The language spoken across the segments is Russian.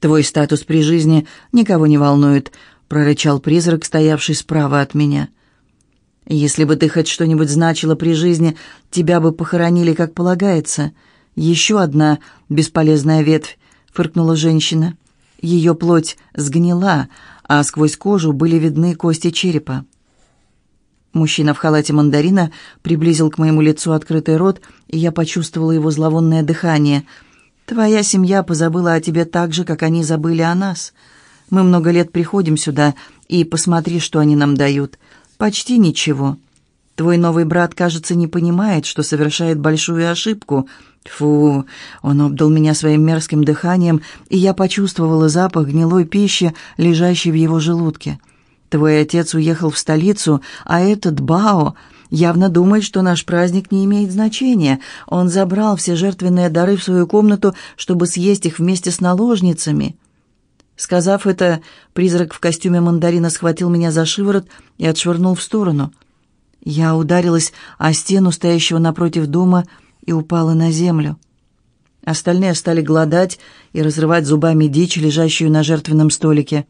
«Твой статус при жизни никого не волнует», — прорычал призрак, стоявший справа от меня. «Если бы ты хоть что-нибудь значила при жизни, тебя бы похоронили, как полагается. Еще одна бесполезная ветвь», — фыркнула женщина. Ее плоть сгнила, а сквозь кожу были видны кости черепа. Мужчина в халате мандарина приблизил к моему лицу открытый рот, и я почувствовала его зловонное дыхание. «Твоя семья позабыла о тебе так же, как они забыли о нас. Мы много лет приходим сюда, и посмотри, что они нам дают. Почти ничего. Твой новый брат, кажется, не понимает, что совершает большую ошибку. Фу, он обдал меня своим мерзким дыханием, и я почувствовала запах гнилой пищи, лежащей в его желудке. Твой отец уехал в столицу, а этот Бао явно думает, что наш праздник не имеет значения. Он забрал все жертвенные дары в свою комнату, чтобы съесть их вместе с наложницами». Сказав это, призрак в костюме мандарина схватил меня за шиворот и отшвырнул в сторону. Я ударилась о стену, стоящего напротив дома, и упала на землю. Остальные стали глодать и разрывать зубами дичь, лежащую на жертвенном столике.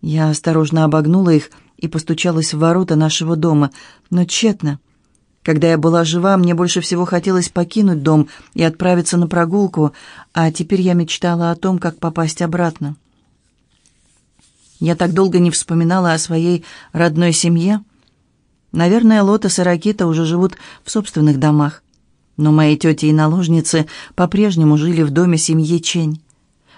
Я осторожно обогнула их и постучалась в ворота нашего дома, но тщетно. Когда я была жива, мне больше всего хотелось покинуть дом и отправиться на прогулку, а теперь я мечтала о том, как попасть обратно. Я так долго не вспоминала о своей родной семье. Наверное, Лотос и Ракита уже живут в собственных домах. Но мои тети и наложницы по-прежнему жили в доме семьи Чень.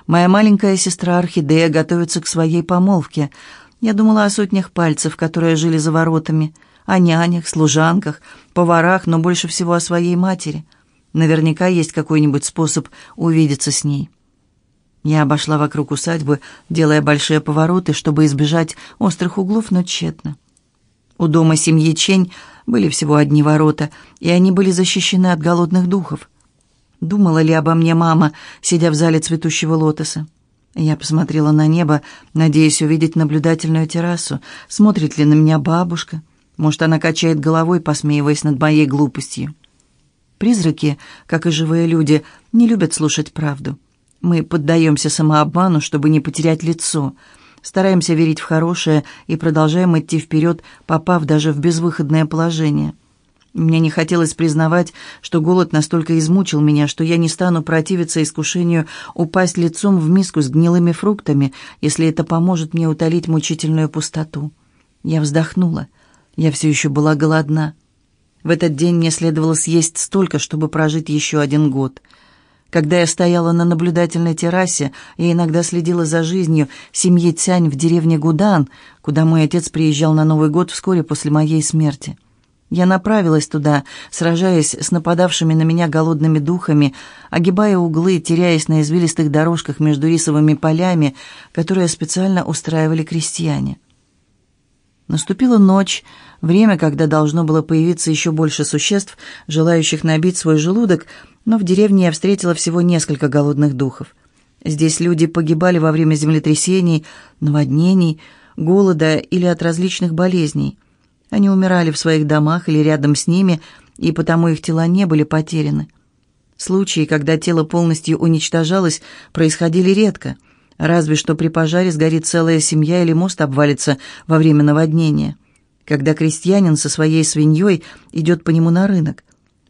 Моя маленькая сестра Орхидея готовится к своей помолвке. Я думала о сотнях пальцев, которые жили за воротами, о нянях, служанках, поварах, но больше всего о своей матери. Наверняка есть какой-нибудь способ увидеться с ней. Я обошла вокруг усадьбы, делая большие повороты, чтобы избежать острых углов, но тщетно. У дома семьи Чень были всего одни ворота, и они были защищены от голодных духов. Думала ли обо мне мама, сидя в зале цветущего лотоса? Я посмотрела на небо, надеясь увидеть наблюдательную террасу. Смотрит ли на меня бабушка? Может, она качает головой, посмеиваясь над моей глупостью. Призраки, как и живые люди, не любят слушать правду. Мы поддаемся самообману, чтобы не потерять лицо. Стараемся верить в хорошее и продолжаем идти вперед, попав даже в безвыходное положение. Мне не хотелось признавать, что голод настолько измучил меня, что я не стану противиться искушению упасть лицом в миску с гнилыми фруктами, если это поможет мне утолить мучительную пустоту. Я вздохнула. Я все еще была голодна. В этот день мне следовало съесть столько, чтобы прожить еще один год. Когда я стояла на наблюдательной террасе, я иногда следила за жизнью семьи Цянь в деревне Гудан, куда мой отец приезжал на Новый год вскоре после моей смерти. Я направилась туда, сражаясь с нападавшими на меня голодными духами, огибая углы, теряясь на извилистых дорожках между рисовыми полями, которые специально устраивали крестьяне. Наступила ночь, время, когда должно было появиться еще больше существ, желающих набить свой желудок, но в деревне я встретила всего несколько голодных духов. Здесь люди погибали во время землетрясений, наводнений, голода или от различных болезней – они умирали в своих домах или рядом с ними, и потому их тела не были потеряны. Случаи, когда тело полностью уничтожалось, происходили редко, разве что при пожаре сгорит целая семья или мост обвалится во время наводнения, когда крестьянин со своей свиньей идет по нему на рынок.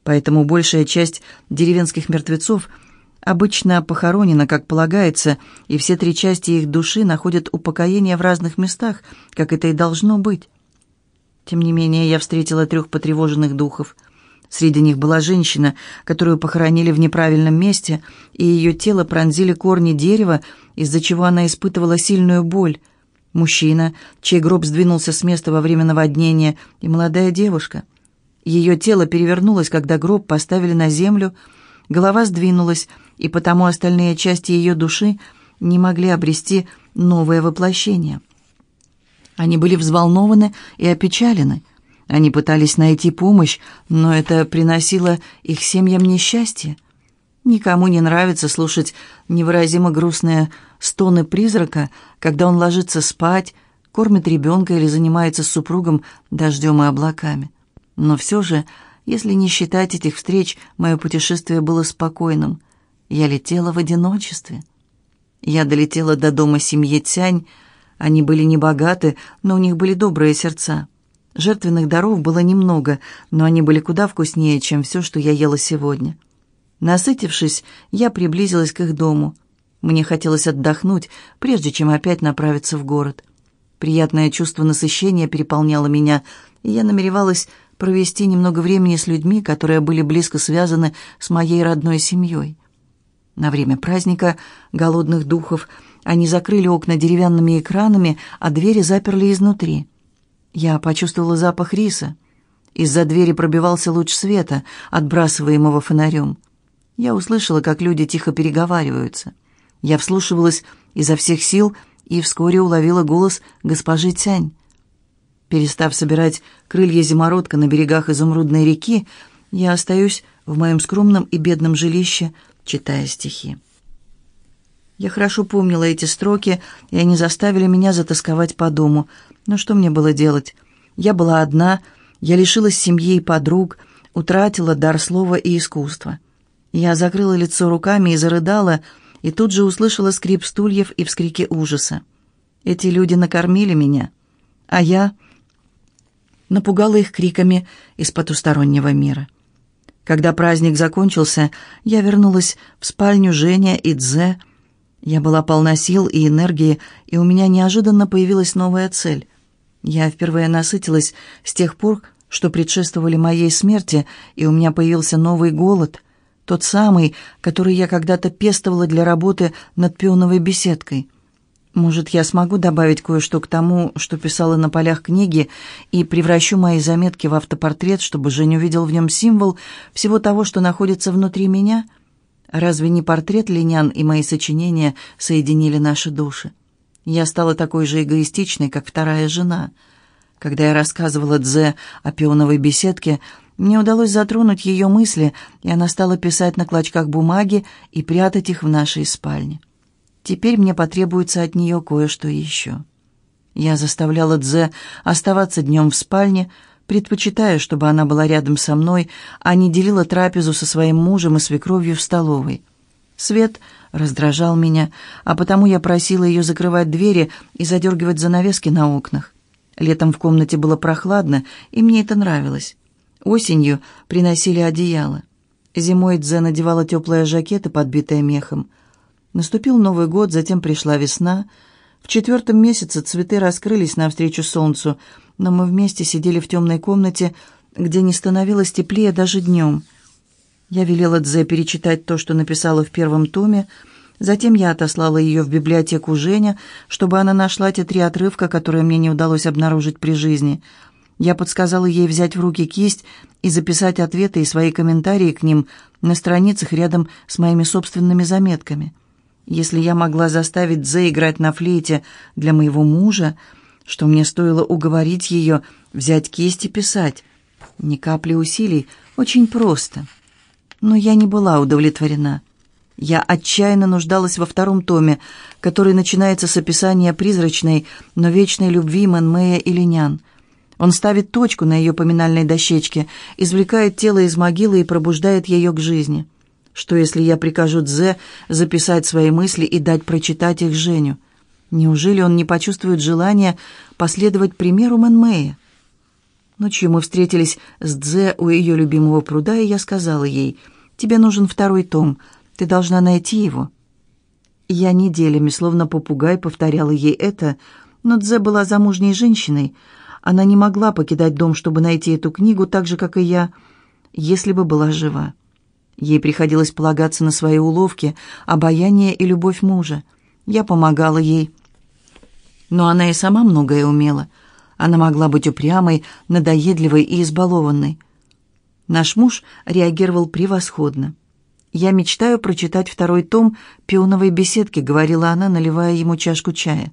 Поэтому большая часть деревенских мертвецов обычно похоронена, как полагается, и все три части их души находят упокоение в разных местах, как это и должно быть. Тем не менее, я встретила трех потревоженных духов. Среди них была женщина, которую похоронили в неправильном месте, и ее тело пронзили корни дерева, из-за чего она испытывала сильную боль. Мужчина, чей гроб сдвинулся с места во время наводнения, и молодая девушка. Ее тело перевернулось, когда гроб поставили на землю, голова сдвинулась, и потому остальные части ее души не могли обрести новое воплощение. Они были взволнованы и опечалены. Они пытались найти помощь, но это приносило их семьям несчастье. Никому не нравится слушать невыразимо грустные стоны призрака, когда он ложится спать, кормит ребенка или занимается с супругом дождем и облаками. Но все же, если не считать этих встреч, мое путешествие было спокойным. Я летела в одиночестве. Я долетела до дома семьи Тянь. Они были небогаты, но у них были добрые сердца. Жертвенных даров было немного, но они были куда вкуснее, чем все, что я ела сегодня. Насытившись, я приблизилась к их дому. Мне хотелось отдохнуть, прежде чем опять направиться в город. Приятное чувство насыщения переполняло меня, и я намеревалась провести немного времени с людьми, которые были близко связаны с моей родной семьей. На время праздника голодных духов они закрыли окна деревянными экранами, а двери заперли изнутри. Я почувствовала запах риса. Из-за двери пробивался луч света, отбрасываемого фонарем. Я услышала, как люди тихо переговариваются. Я вслушивалась изо всех сил и вскоре уловила голос госпожи Тянь. Перестав собирать крылья зимородка на берегах изумрудной реки, я остаюсь в моем скромном и бедном жилище, читая стихи. Я хорошо помнила эти строки, и они заставили меня затасковать по дому. Но что мне было делать? Я была одна, я лишилась семьи и подруг, утратила дар слова и искусства. Я закрыла лицо руками и зарыдала, и тут же услышала скрип стульев и вскрики ужаса. Эти люди накормили меня, а я напугала их криками из потустороннего мира. Когда праздник закончился, я вернулась в спальню Женя и Дзе. Я была полна сил и энергии, и у меня неожиданно появилась новая цель. Я впервые насытилась с тех пор, что предшествовали моей смерти, и у меня появился новый голод, тот самый, который я когда-то пестовала для работы над пионовой беседкой. Может, я смогу добавить кое-что к тому, что писала на полях книги, и превращу мои заметки в автопортрет, чтобы Женя увидел в нем символ всего того, что находится внутри меня? Разве не портрет Линян и мои сочинения соединили наши души? Я стала такой же эгоистичной, как вторая жена. Когда я рассказывала Дзе о пионовой беседке, мне удалось затронуть ее мысли, и она стала писать на клочках бумаги и прятать их в нашей спальне. Теперь мне потребуется от нее кое-что еще. Я заставляла Дзе оставаться днем в спальне, предпочитая, чтобы она была рядом со мной, а не делила трапезу со своим мужем и свекровью в столовой. Свет раздражал меня, а потому я просила ее закрывать двери и задергивать занавески на окнах. Летом в комнате было прохладно, и мне это нравилось. Осенью приносили одеяло. Зимой Дзе надевала теплые жакеты, подбитые мехом. Наступил Новый год, затем пришла весна. В четвертом месяце цветы раскрылись навстречу солнцу, но мы вместе сидели в темной комнате, где не становилось теплее даже днем. Я велела Дзе перечитать то, что написала в первом томе, Затем я отослала ее в библиотеку Женя, чтобы она нашла те три отрывка, которые мне не удалось обнаружить при жизни. Я подсказала ей взять в руки кисть и записать ответы и свои комментарии к ним на страницах рядом с моими собственными заметками. Если я могла заставить Дзе играть на флейте для моего мужа, что мне стоило уговорить ее взять кисть и писать. Ни капли усилий, очень просто. Но я не была удовлетворена. Я отчаянно нуждалась во втором томе, который начинается с описания призрачной, но вечной любви Мэнмэя и Линян. Он ставит точку на ее поминальной дощечке, извлекает тело из могилы и пробуждает ее к жизни. Что, если я прикажу Дзе записать свои мысли и дать прочитать их Женю? Неужели он не почувствует желания последовать примеру Мэнмэя? Ночью мы встретились с Дзе у ее любимого пруда, и я сказала ей, «Тебе нужен второй том, ты должна найти его». Я неделями, словно попугай, повторяла ей это, но Дзе была замужней женщиной. Она не могла покидать дом, чтобы найти эту книгу, так же, как и я, если бы была жива. Ей приходилось полагаться на свои уловки, обаяние и любовь мужа. Я помогала ей. Но она и сама многое умела. Она могла быть упрямой, надоедливой и избалованной. Наш муж реагировал превосходно. «Я мечтаю прочитать второй том «Пионовой беседки», — говорила она, наливая ему чашку чая.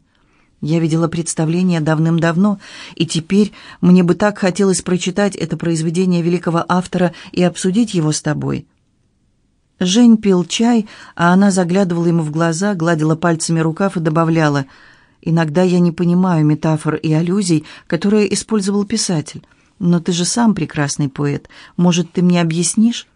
Я видела представление давным-давно, и теперь мне бы так хотелось прочитать это произведение великого автора и обсудить его с тобой. Жень пил чай, а она заглядывала ему в глаза, гладила пальцами рукав и добавляла «Иногда я не понимаю метафор и аллюзий, которые использовал писатель. Но ты же сам прекрасный поэт. Может, ты мне объяснишь?»